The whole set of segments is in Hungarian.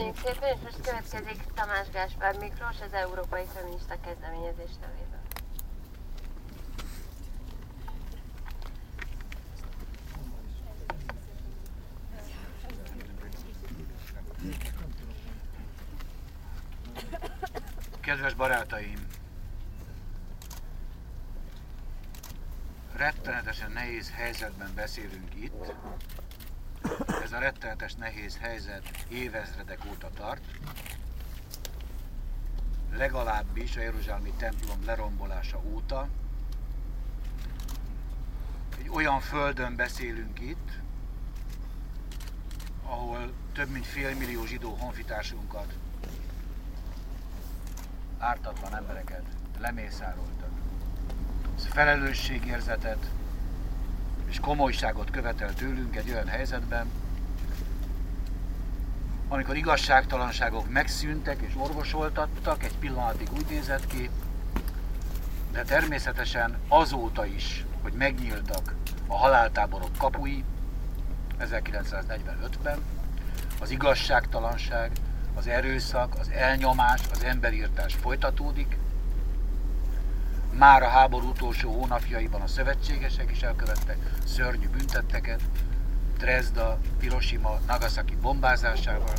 Köszönjük szépen, és most következik Tamás Gáspár Miklós, az Európai Feminista Kezdeményezés nevében. Kedves barátaim! Rettenetesen nehéz helyzetben beszélünk itt. Ez a rettenetes nehéz helyzet évezredek óta tart. Legalábbis a Jeruzsálemi templom lerombolása óta. Egy olyan földön beszélünk itt, ahol több mint fél millió zsidó honfitársunkat ártatlan embereket lemészároltak. Ez felelősségérzetet és komolyságot követel tőlünk egy olyan helyzetben, amikor igazságtalanságok megszűntek és orvosoltattak, egy pillanatig úgy nézett ki, de természetesen azóta is, hogy megnyíltak a haláltáborok kapui 1945-ben, az igazságtalanság, az erőszak, az elnyomás, az emberírtás folytatódik. Már a háború utolsó hónapjaiban a szövetségesek is elkövettek szörnyű büntetteket, Dresda, Hiroshima, Nagasaki bombázásával.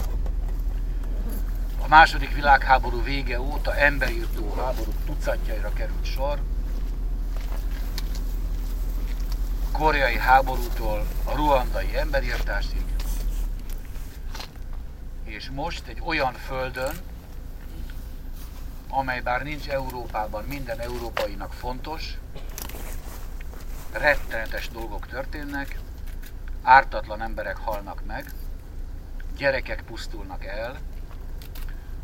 A második világháború vége óta emberírtó háború tucatjaira került sor. A koreai háborútól a ruandai emberírtásig, és most egy olyan földön, amely bár nincs Európában, minden európainak fontos, rettenetes dolgok történnek, ártatlan emberek halnak meg, gyerekek pusztulnak el,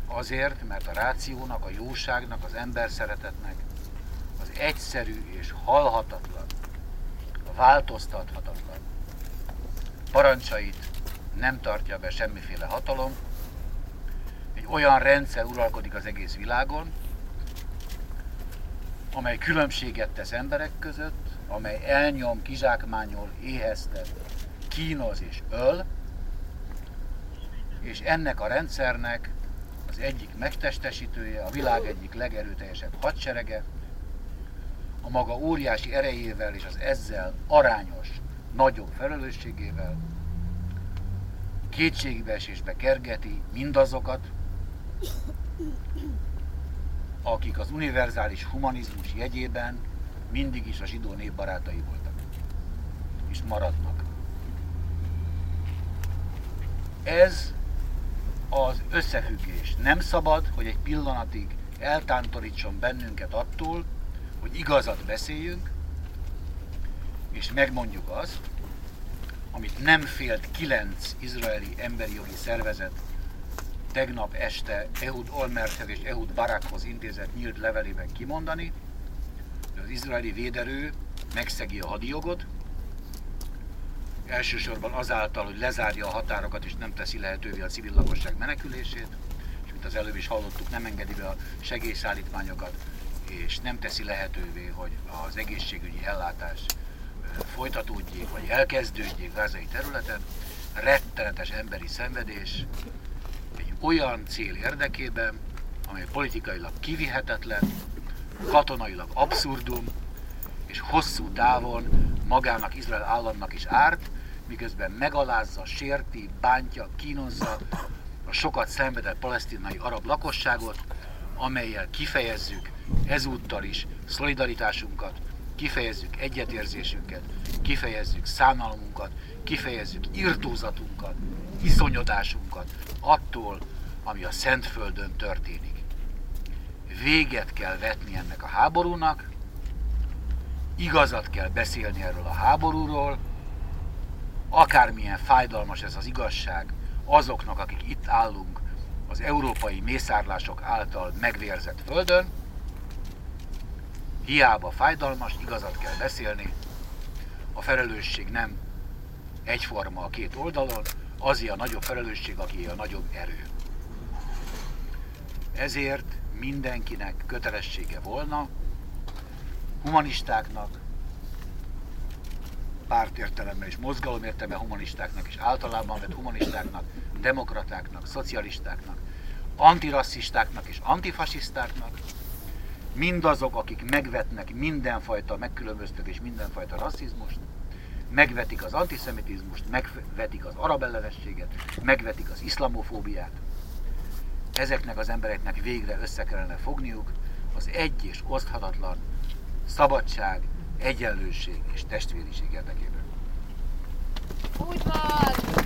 azért, mert a rációnak, a jóságnak, az ember szeretetnek, az egyszerű és halhatatlan, a változtathatatlan parancsait nem tartja be semmiféle hatalom, egy olyan rendszer uralkodik az egész világon, amely különbséget tesz emberek között, amely elnyom, kizsákmányol, éheztet, kínoz és öl, és ennek a rendszernek az egyik megtestesítője, a világ egyik legerőteljesebb hadserege, a maga óriási erejével és az ezzel arányos, nagyobb felelősségével kétségbeesésbe kergeti mindazokat, akik az univerzális humanizmus jegyében mindig is a zsidó nép barátai voltak, és maradnak. Ez az összefüggés. Nem szabad, hogy egy pillanatig eltántorítson bennünket attól, hogy igazat beszéljünk, és megmondjuk azt, amit nem félt kilenc izraeli emberi jogi szervezet tegnap este Ehud Olmerthez és Ehud Barakhoz intézett nyílt levelében kimondani, az izraeli véderő megszegi a hadijogot, elsősorban azáltal, hogy lezárja a határokat és nem teszi lehetővé a civil lakosság menekülését, és mint az előbb is hallottuk, nem engedi be a segélyszállítmányokat, és nem teszi lehetővé, hogy az egészségügyi ellátás folytatódjék, vagy elkezdődjék gázai területen, rettenetes emberi szenvedés egy olyan cél érdekében, amely politikailag kivihetetlen, katonailag abszurdum, és hosszú távon magának, Izrael államnak is árt, miközben megalázza, sérti, bántja, kínozza a sokat szenvedett palesztinai arab lakosságot, amelyel kifejezzük ezúttal is szolidaritásunkat, kifejezzük egyetérzésünket, kifejezzük szánalmunkat, kifejezzük irtózatunkat, iszonyodásunkat attól, ami a Szentföldön történik. Véget kell vetni ennek a háborúnak, igazat kell beszélni erről a háborúról, akármilyen fájdalmas ez az igazság azoknak, akik itt állunk az európai mészárlások által megvérzett földön, hiába fájdalmas, igazat kell beszélni, a felelősség nem egyforma a két oldalon, azért a nagyobb felelősség, aki a nagyobb erő. Ezért mindenkinek kötelessége volna, humanistáknak, pártértelemben és mozgalomértelemben humanistáknak és általában vett humanistáknak demokratáknak, szocialistáknak, antirasszistáknak és antifasisztáknak, mindazok, akik megvetnek mindenfajta megkülönböztetés, mindenfajta rasszizmust, megvetik az antiszemitizmust, megvetik az arab ellenességet, megvetik az iszlamofóbiát ezeknek az embereknek végre össze kellene fogniuk az egy és oszthatatlan szabadság, egyenlőség és testvériség érdekében. Úgy van!